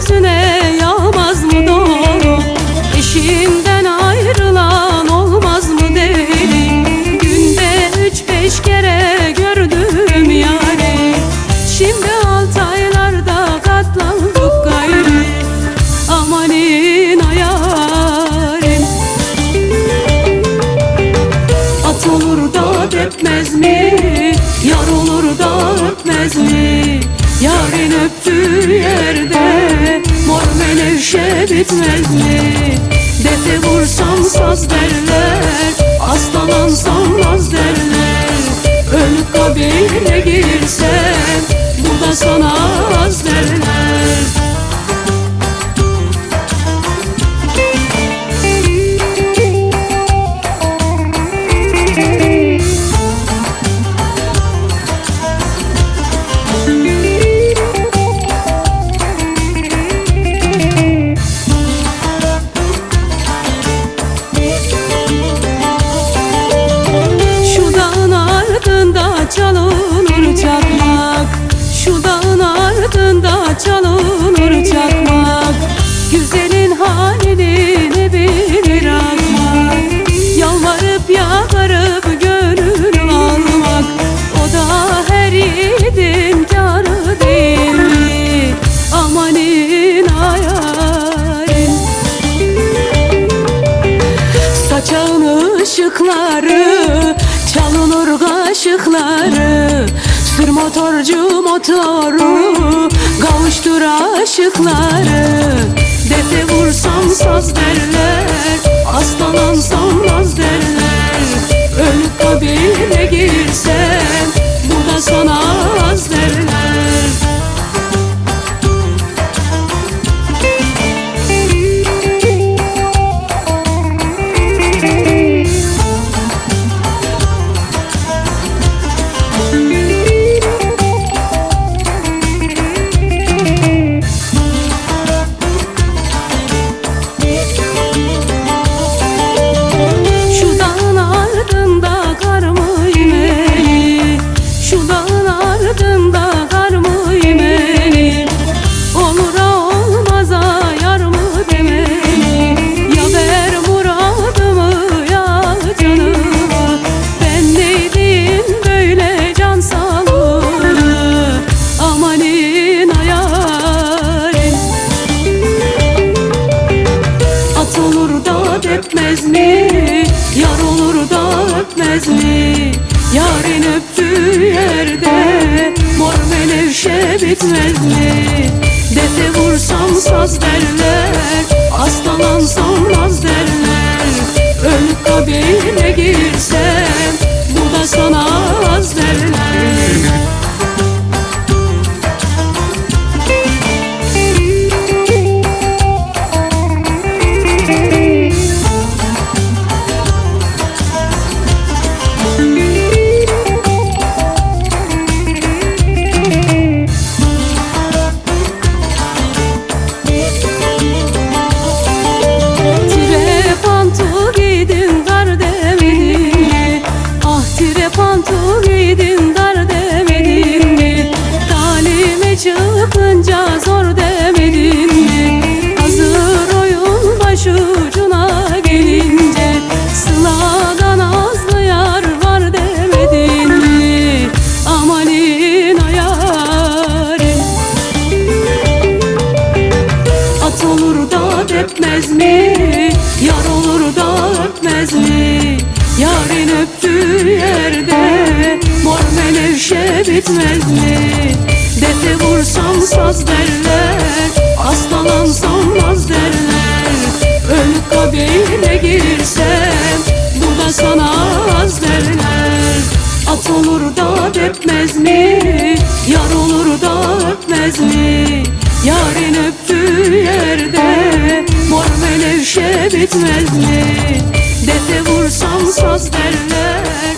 gözüne yağmaz mı doğru? Eşinden ayrılan olmaz mı deli? Günde üç beş kere gördüm yani. Şimdi alt aylarda katlandık gayrı. Amanin ayarim At olur da depmez mi? Yar olur da öpmez mi? Yarın öptüğü yerde Mor menevşe bitmez mi? Defe vursam saz derler Hastalansam naz derler Ölüp kabirine girsem Bu da sana az derler Saçağın ışıkları Çalınır kaşıkları. Sür motorcu motoru Kavuştur aşıkları. Defe vursam saz derler öpmez mi? Yarın öptüğü yerde Mor menevşe bitmez mi? Defe vursam saz derler Hastalansam naz derler öptüğü yerde Mor menevşe bitmez mi? Defe vursam saz derler Hastalansam naz derler Ölüp kabirine girsem Bu da sana az derler At olur da depmez mi? Yar olur da öpmez mi? Yarın öptüğü yerde Mor menevşe bitmez mi? Defe vursam saz derler